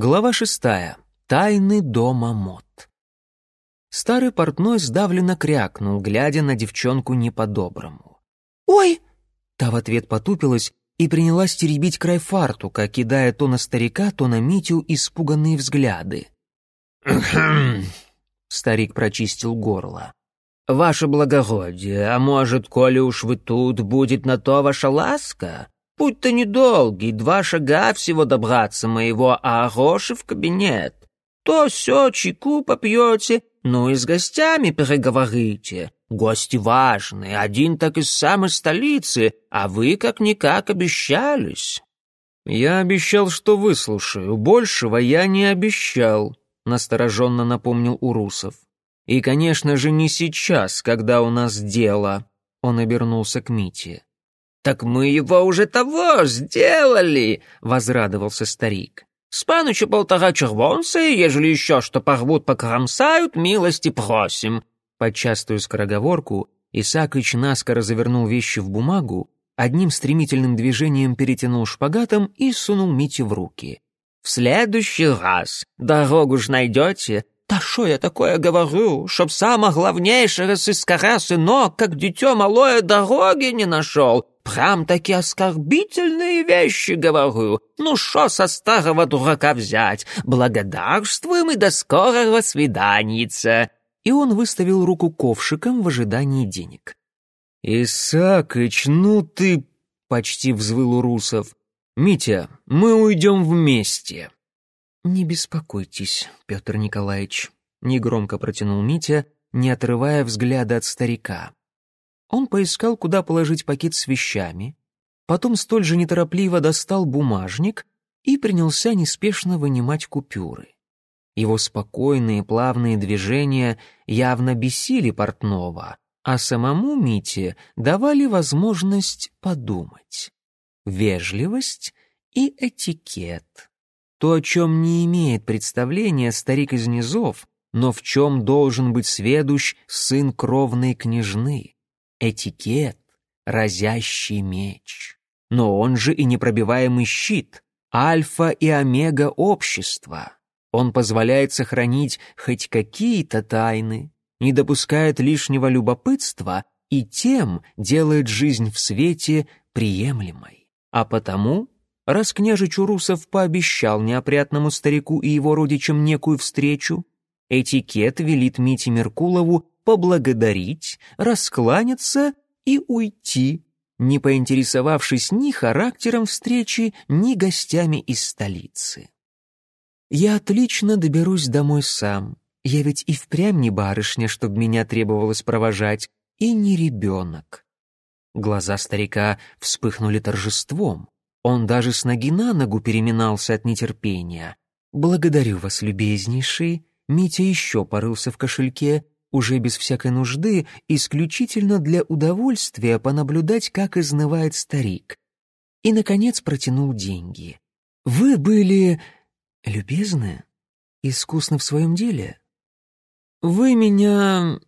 Глава шестая. Тайны дома мод. Старый портной сдавленно крякнул, глядя на девчонку не по-доброму. «Ой!» Та в ответ потупилась и принялась теребить край фартука, кидая то на старика, то на Митю испуганные взгляды. Старик прочистил горло. «Ваше благородие, а может, коли уж вы тут, будет на то ваша ласка? Путь-то недолгий, два шага всего добраться моего, а гроши в кабинет. То все чайку попьете, ну и с гостями переговорите. Гости важные, один так из самой столицы, а вы как-никак обещались». «Я обещал, что выслушаю, большего я не обещал», — настороженно напомнил Урусов. И, конечно же, не сейчас, когда у нас дело. Он обернулся к Мите. «Так мы его уже того сделали!» — возрадовался старик. «С паныча полтора червонца, ежели еще что порвут, покромсают, милости просим!» Под частую скороговорку Исаакыч наскоро завернул вещи в бумагу, одним стремительным движением перетянул шпагатом и сунул Мите в руки. «В следующий раз дорогу ж найдете, «Та що я такое говорю, чтоб сама главнейшего сыскара сынок, как дитё малое, дороги не нашел? Прям таки оскорбительные вещи говорю. Ну шо со старого дурака взять? Благодарствуем и до скорого свиданица!» И он выставил руку ковшиком в ожидании денег. «Исакыч, ну ты...» — почти взвыл Урусов. «Митя, мы уйдем вместе». «Не беспокойтесь, Петр Николаевич», — негромко протянул Митя, не отрывая взгляда от старика. Он поискал, куда положить пакет с вещами, потом столь же неторопливо достал бумажник и принялся неспешно вынимать купюры. Его спокойные плавные движения явно бесили портного, а самому Мите давали возможность подумать. Вежливость и этикет. То, о чем не имеет представления старик из низов, но в чем должен быть сведущ сын кровной княжны. Этикет, разящий меч. Но он же и непробиваемый щит, альфа и омега общества. Он позволяет сохранить хоть какие-то тайны, не допускает лишнего любопытства и тем делает жизнь в свете приемлемой. А потому Раз княжич Урусов пообещал неопрятному старику и его родичам некую встречу, этикет велит Мите Меркулову поблагодарить, раскланяться и уйти, не поинтересовавшись ни характером встречи, ни гостями из столицы. «Я отлично доберусь домой сам. Я ведь и впрямь не барышня, чтобы меня требовалось провожать, и не ребенок». Глаза старика вспыхнули торжеством. Он даже с ноги на ногу переминался от нетерпения. «Благодарю вас, любезнейший». Митя еще порылся в кошельке, уже без всякой нужды, исключительно для удовольствия понаблюдать, как изнывает старик. И, наконец, протянул деньги. «Вы были... любезны? Искусны в своем деле?» «Вы меня...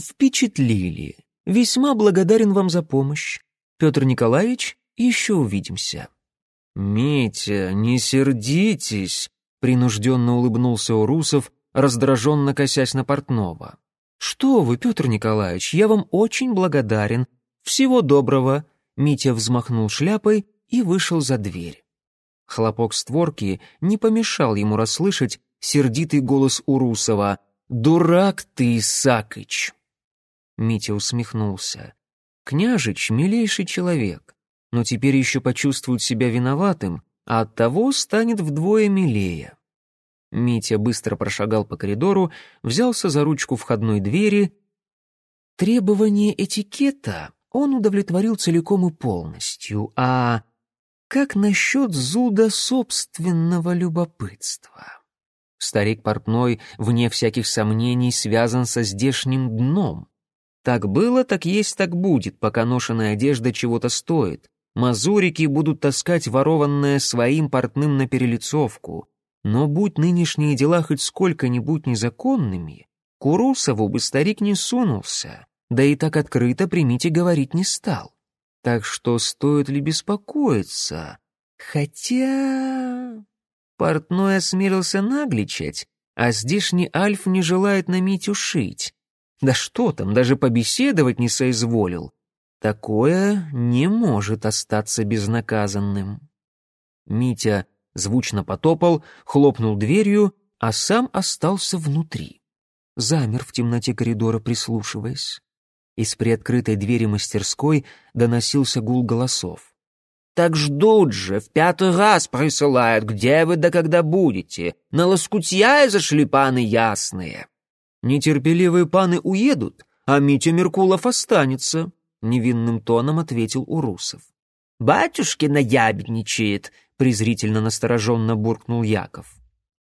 впечатлили. Весьма благодарен вам за помощь. Петр Николаевич, еще увидимся». «Митя, не сердитесь!» — принужденно улыбнулся Урусов, раздраженно косясь на портного. «Что вы, Петр Николаевич, я вам очень благодарен. Всего доброго!» Митя взмахнул шляпой и вышел за дверь. Хлопок створки не помешал ему расслышать сердитый голос Урусова. «Дурак ты, Исакыч!» Митя усмехнулся. «Княжич — милейший человек но теперь еще почувствует себя виноватым, а оттого станет вдвое милее. Митя быстро прошагал по коридору, взялся за ручку входной двери. Требования этикета он удовлетворил целиком и полностью, а как насчет зуда собственного любопытства? Старик портной, вне всяких сомнений, связан со здешним дном. Так было, так есть, так будет, пока ношеная одежда чего-то стоит мазурики будут таскать ворованное своим портным на перелицовку. Но будь нынешние дела хоть сколько-нибудь незаконными, к Урусову бы старик не сунулся, да и так открыто примите говорить не стал. Так что стоит ли беспокоиться? Хотя... Портной осмелился нагличать, а здешний Альф не желает на Митю шить. Да что там, даже побеседовать не соизволил. Такое не может остаться безнаказанным. Митя звучно потопал, хлопнул дверью, а сам остался внутри. Замер в темноте коридора, прислушиваясь. Из приоткрытой двери мастерской доносился гул голосов. «Так ждут же, в пятый раз присылают, где вы да когда будете? На лоскутья зашли паны ясные!» «Нетерпеливые паны уедут, а Митя Меркулов останется», — невинным тоном ответил Урусов. «Батюшкина ябедничает», — презрительно настороженно буркнул Яков.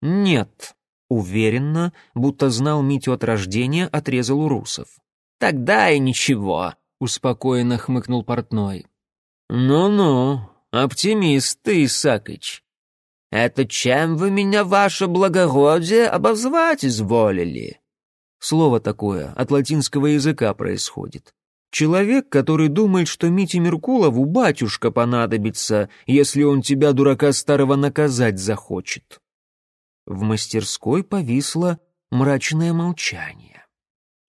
«Нет», — уверенно, будто знал Митю от рождения, отрезал Урусов. «Тогда и ничего», — успокоенно хмыкнул портной. «Ну-ну, оптимист ты, Исакыч. Это чем вы меня, ваше благородие, обозвать изволили?» Слово такое от латинского языка происходит. Человек, который думает, что Мите Меркулову батюшка понадобится, если он тебя, дурака старого, наказать захочет. В мастерской повисло мрачное молчание.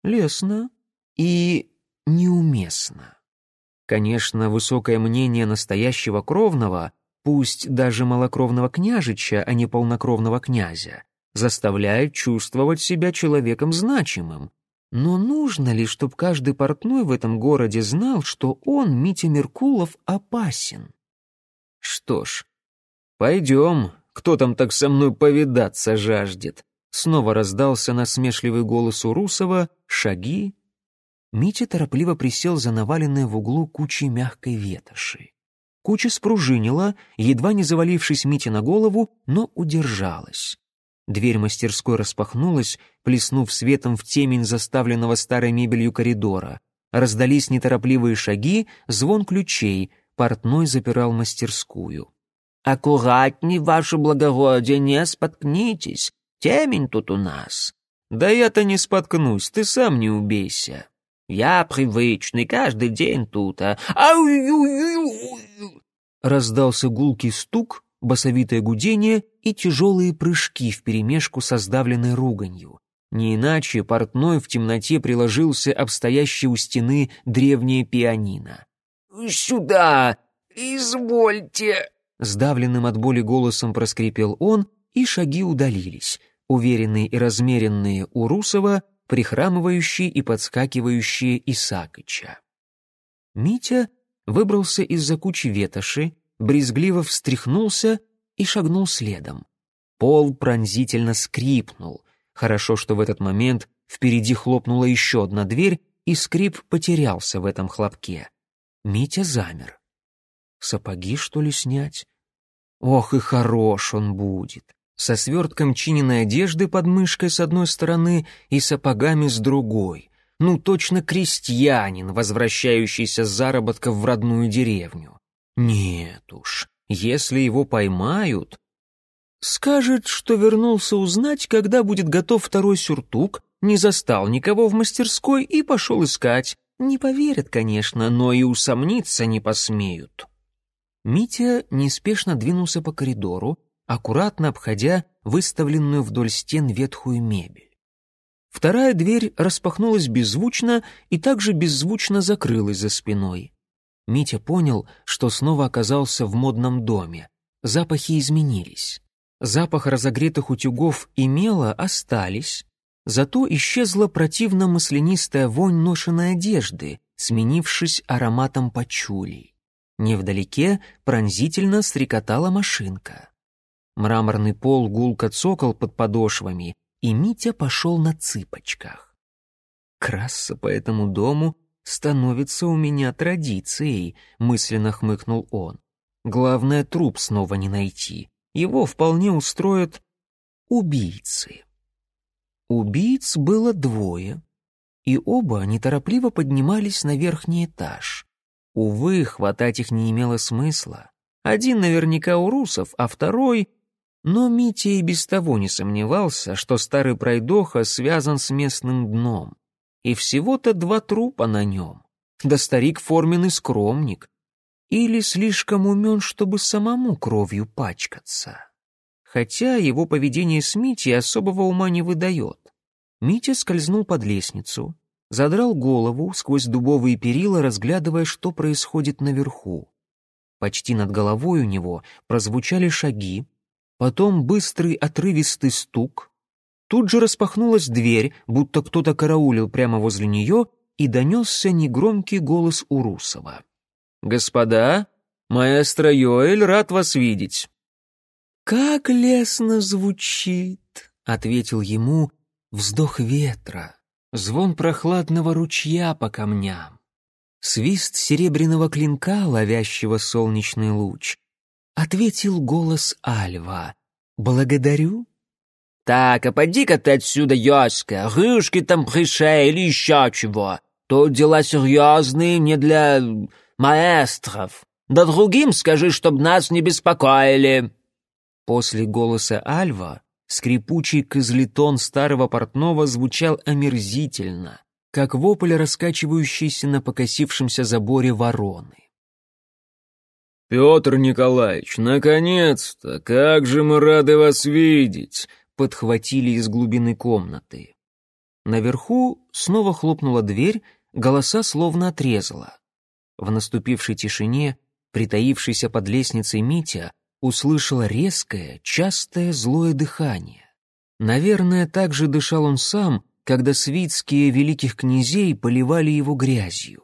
Лесно и неуместно. Конечно, высокое мнение настоящего кровного, пусть даже малокровного княжича, а не полнокровного князя, заставляет чувствовать себя человеком значимым, но нужно ли, чтобы каждый портной в этом городе знал, что он, Митя Меркулов, опасен? Что ж, пойдем, кто там так со мной повидаться жаждет? Снова раздался насмешливый голос у Русова, шаги. Митя торопливо присел за наваленной в углу кучей мягкой ветоши. Куча спружинила, едва не завалившись Мите на голову, но удержалась. Дверь мастерской распахнулась, плеснув светом в темень заставленного старой мебелью коридора. Раздались неторопливые шаги, звон ключей, портной запирал мастерскую. «Аккуратней, ваше благородие, не споткнитесь, темень тут у нас». «Да я-то не споткнусь, ты сам не убейся». «Я привычный, каждый день тут, а...» Раздался гулкий стук, басовитое гудение и тяжелые прыжки вперемешку со сдавленной руганью. Не иначе портной в темноте приложился об у стены древнее пианино. «Сюда! Извольте!» Сдавленным от боли голосом проскрипел он, и шаги удалились, уверенные и размеренные у Русова, прихрамывающие и подскакивающие Исакыча. Митя выбрался из-за кучи ветоши, брезгливо встряхнулся и шагнул следом. Пол пронзительно скрипнул. Хорошо, что в этот момент впереди хлопнула еще одна дверь, и скрип потерялся в этом хлопке. Митя замер. Сапоги, что ли, снять? Ох, и хорош он будет. Со свертком чиненной одежды под мышкой с одной стороны и сапогами с другой. Ну, точно крестьянин, возвращающийся с заработков в родную деревню. Нет уж, если его поймают... Скажет, что вернулся узнать, когда будет готов второй сюртук, не застал никого в мастерской и пошел искать. Не поверят, конечно, но и усомниться не посмеют. Митя неспешно двинулся по коридору, аккуратно обходя выставленную вдоль стен ветхую мебель. Вторая дверь распахнулась беззвучно и также беззвучно закрылась за спиной. Митя понял, что снова оказался в модном доме. Запахи изменились. Запах разогретых утюгов и мела остались, зато исчезла противно маслянистая вонь ношенной одежды, сменившись ароматом пачули. Невдалеке пронзительно стрекотала машинка. Мраморный пол гулко цокал под подошвами, и Митя пошел на цыпочках. Краса по этому дому становится у меня традицией», — мысленно хмыкнул он. «Главное, труп снова не найти. Его вполне устроят убийцы». Убийц было двое, и оба неторопливо поднимались на верхний этаж. Увы, хватать их не имело смысла. Один наверняка у русов, а второй... Но Митя и без того не сомневался, что старый пройдоха связан с местным дном и всего-то два трупа на нем. Да старик форменный скромник. Или слишком умен, чтобы самому кровью пачкаться. хотя его поведение с Митей особого ума не выдает. Митя скользнул под лестницу, задрал голову сквозь дубовые перила, разглядывая, что происходит наверху. Почти над головой у него прозвучали шаги, потом быстрый отрывистый стук. Тут же распахнулась дверь, будто кто-то караулил прямо возле нее, и донесся негромкий голос Урусова. «Господа, маэстро Йоэль рад вас видеть». «Как лестно звучит», — ответил ему вздох ветра, звон прохладного ручья по камням, свист серебряного клинка, ловящего солнечный луч. Ответил голос Альва. «Благодарю». «Так, а поди-ка ты отсюда, Йоська, рюшки там пришей или еще чего. Тут дела серьезные, не для маэстров. Да другим скажи, чтоб нас не беспокоили». После голоса Альва скрипучий козлетон старого портного звучал омерзительно, как вопль, раскачивающийся на покосившемся заборе вороны. «Петр Николаевич, наконец-то! Как же мы рады вас видеть!» Подхватили из глубины комнаты. Наверху снова хлопнула дверь, голоса словно отрезала. В наступившей тишине, притаившийся под лестницей Митя, услышал резкое, частое злое дыхание. Наверное, так же дышал он сам, когда свитские великих князей поливали его грязью.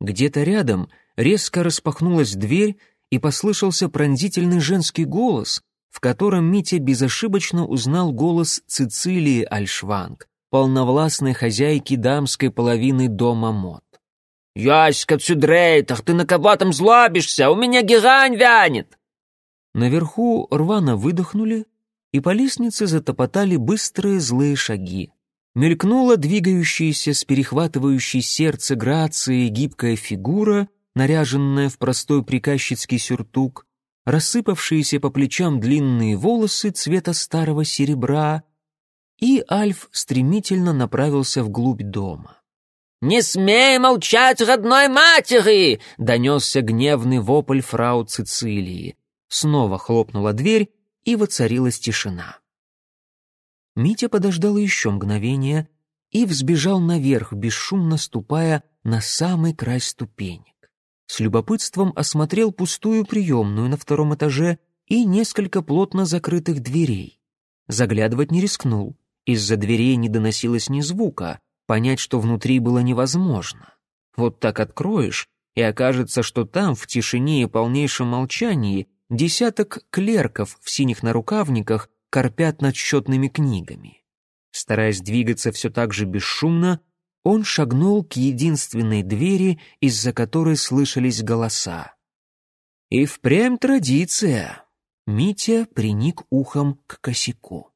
Где-то рядом резко распахнулась дверь, и послышался пронзительный женский голос, в котором Митя безошибочно узнал голос Цицилии Альшванг, полновластной хозяйки дамской половины дома мод. «Яська Цюдрейтах, ты на кого там злобишься? У меня герань вянет!» Наверху рвано выдохнули, и по лестнице затопотали быстрые злые шаги. Мелькнула двигающаяся с перехватывающей сердце грацией гибкая фигура, наряженная в простой приказчицкий сюртук, рассыпавшиеся по плечам длинные волосы цвета старого серебра, и Альф стремительно направился вглубь дома. «Не смей молчать родной матери!» — донесся гневный вопль фрау Цицилии. Снова хлопнула дверь, и воцарилась тишина. Митя подождал еще мгновение и взбежал наверх, бесшумно ступая на самый край ступенек. С любопытством осмотрел пустую приемную на втором этаже и несколько плотно закрытых дверей. Заглядывать не рискнул. Из-за дверей не доносилось ни звука, понять, что внутри было невозможно. Вот так откроешь, и окажется, что там, в тишине и полнейшем молчании, Десяток клерков в синих нарукавниках корпят над счетными книгами. Стараясь двигаться все так же бесшумно, он шагнул к единственной двери, из-за которой слышались голоса. И впрямь традиция. Митя приник ухом к косяку.